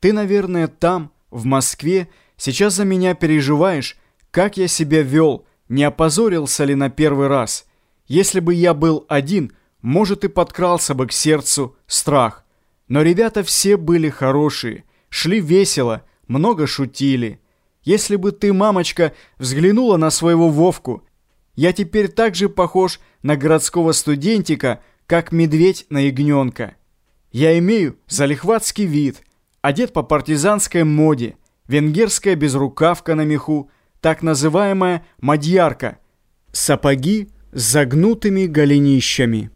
Ты, наверное, там, в Москве, сейчас за меня переживаешь, как я себя вел, не опозорился ли на первый раз. Если бы я был один, может, и подкрался бы к сердцу страх. Но ребята все были хорошие, шли весело, много шутили. Если бы ты, мамочка, взглянула на своего Вовку, я теперь так же похож на городского студентика, как медведь на ягненка. Я имею залихватский вид, одет по партизанской моде, венгерская безрукавка на меху, так называемая мадьярка, сапоги с загнутыми голенищами.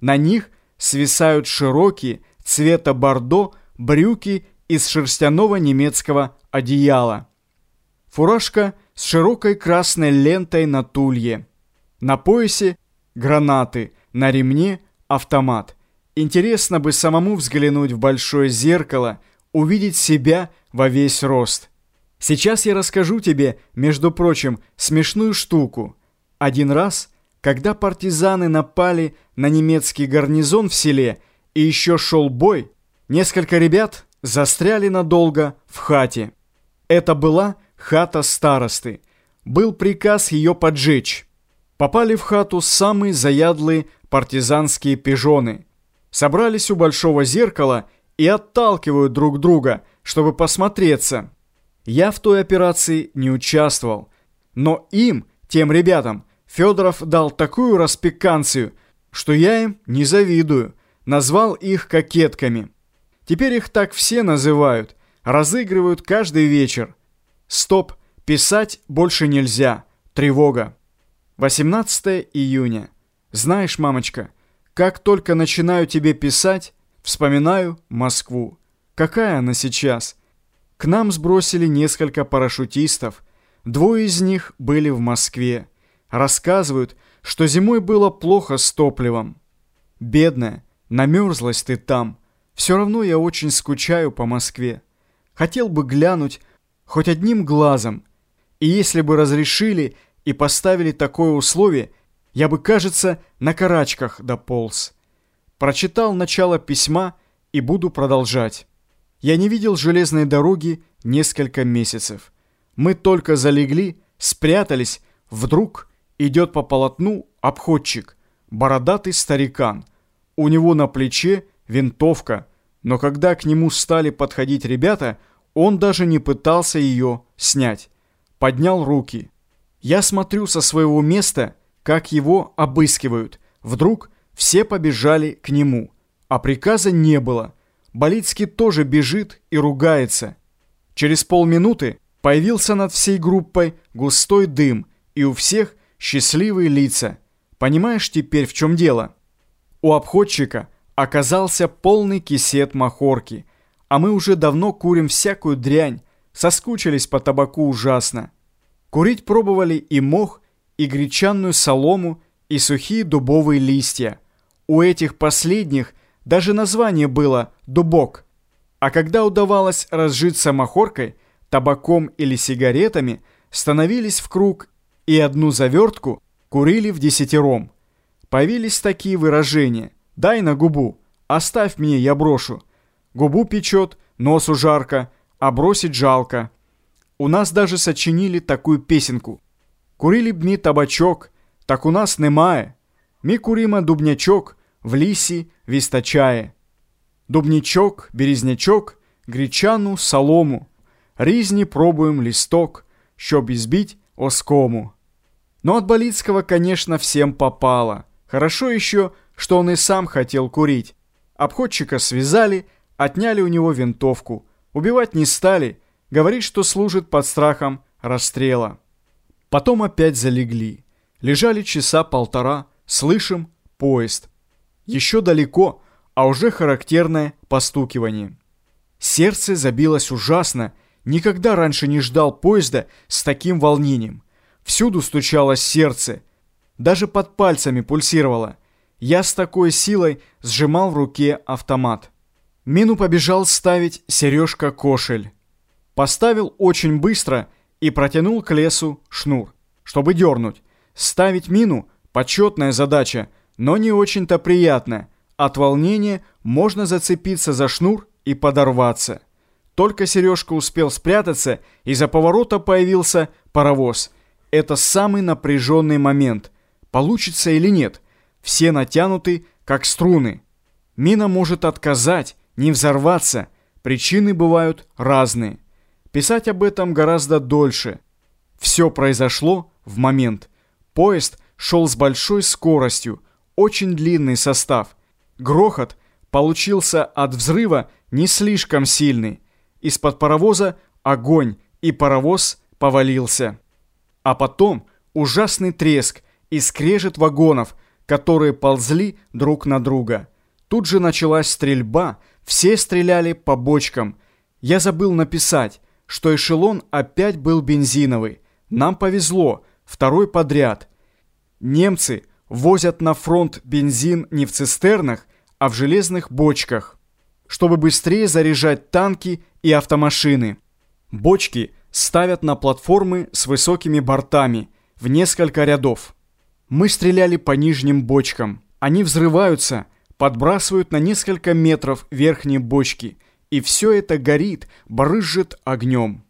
На них свисают широкие, цвета бордо, брюки из шерстяного немецкого одеяла. Фуражка с широкой красной лентой на тулье. На поясе гранаты, на ремне автомат. Интересно бы самому взглянуть в большое зеркало, увидеть себя во весь рост. Сейчас я расскажу тебе, между прочим, смешную штуку. Один раз, когда партизаны напали на немецкий гарнизон в селе и еще шел бой, несколько ребят застряли надолго в хате. Это была хата старосты. Был приказ ее поджечь. Попали в хату самые заядлые партизанские пижоны. Собрались у большого зеркала и отталкивают друг друга, чтобы посмотреться. Я в той операции не участвовал. Но им, тем ребятам, Федоров дал такую распеканцию, что я им не завидую. Назвал их кокетками. Теперь их так все называют. Разыгрывают каждый вечер. Стоп, писать больше нельзя. Тревога. 18 июня. Знаешь, мамочка, как только начинаю тебе писать, вспоминаю Москву. Какая она сейчас? К нам сбросили несколько парашютистов. Двое из них были в Москве. Рассказывают, что зимой было плохо с топливом. Бедная, намерзлась ты там. Все равно я очень скучаю по Москве. Хотел бы глянуть хоть одним глазом. И если бы разрешили и поставили такое условие, я бы, кажется, на карачках дополз. Прочитал начало письма и буду продолжать. Я не видел железной дороги несколько месяцев. Мы только залегли, спрятались, вдруг идет по полотну обходчик, бородатый старикан. У него на плече винтовка, но когда к нему стали подходить ребята, он даже не пытался ее снять. Поднял руки. Я смотрю со своего места, как его обыскивают. Вдруг все побежали к нему, а приказа не было – Болицкий тоже бежит и ругается. Через полминуты появился над всей группой густой дым, и у всех счастливые лица. Понимаешь теперь, в чем дело? У обходчика оказался полный кисет махорки, а мы уже давно курим всякую дрянь, соскучились по табаку ужасно. Курить пробовали и мох, и гречанную солому, и сухие дубовые листья. У этих последних – даже название было «дубок». А когда удавалось разжиться махоркой, табаком или сигаретами, становились в круг и одну завертку курили в десятером. Появились такие выражения «дай на губу», «оставь мне, я брошу», «губу печет», «носу жарко», «а бросить жалко». У нас даже сочинили такую песенку. Курили б ми табачок, так у нас немає. Ми курима дубнячок, в лісі вістачає. Дубнічок, березнячок, гречану, солому. Різні пробуем листок, щоб избить оскому. Но от Болицкого, конечно, всем попало. Хорошо еще, что он и сам хотел курить. Обходчика связали, отняли у него винтовку. Убивать не стали, говорит, что служит под страхом расстрела. Потом опять залегли. Лежали часа полтора, слышим поезд. Еще далеко, а уже характерное постукивание. Сердце забилось ужасно, никогда раньше не ждал поезда с таким волнением. Всюду стучалось сердце, даже под пальцами пульсировало. Я с такой силой сжимал в руке автомат. Мину побежал ставить Сережка Кошель. Поставил очень быстро и протянул к лесу шнур, чтобы дернуть. Ставить мину – почетная задача – но не очень-то приятно. От волнения можно зацепиться за шнур и подорваться. Только Сережка успел спрятаться, и за поворота появился паровоз. Это самый напряженный момент. Получится или нет? Все натянуты, как струны. Мина может отказать, не взорваться. Причины бывают разные. Писать об этом гораздо дольше. Все произошло в момент. Поезд шел с большой скоростью, очень длинный состав. Грохот получился от взрыва не слишком сильный. Из-под паровоза огонь, и паровоз повалился. А потом ужасный треск и скрежет вагонов, которые ползли друг на друга. Тут же началась стрельба, все стреляли по бочкам. Я забыл написать, что эшелон опять был бензиновый. Нам повезло, второй подряд. Немцы возят на фронт бензин не в цистернах, а в железных бочках, чтобы быстрее заряжать танки и автомашины. Бочки ставят на платформы с высокими бортами в несколько рядов. Мы стреляли по нижним бочкам. Они взрываются, подбрасывают на несколько метров верхние бочки, и все это горит, брызжет огнем.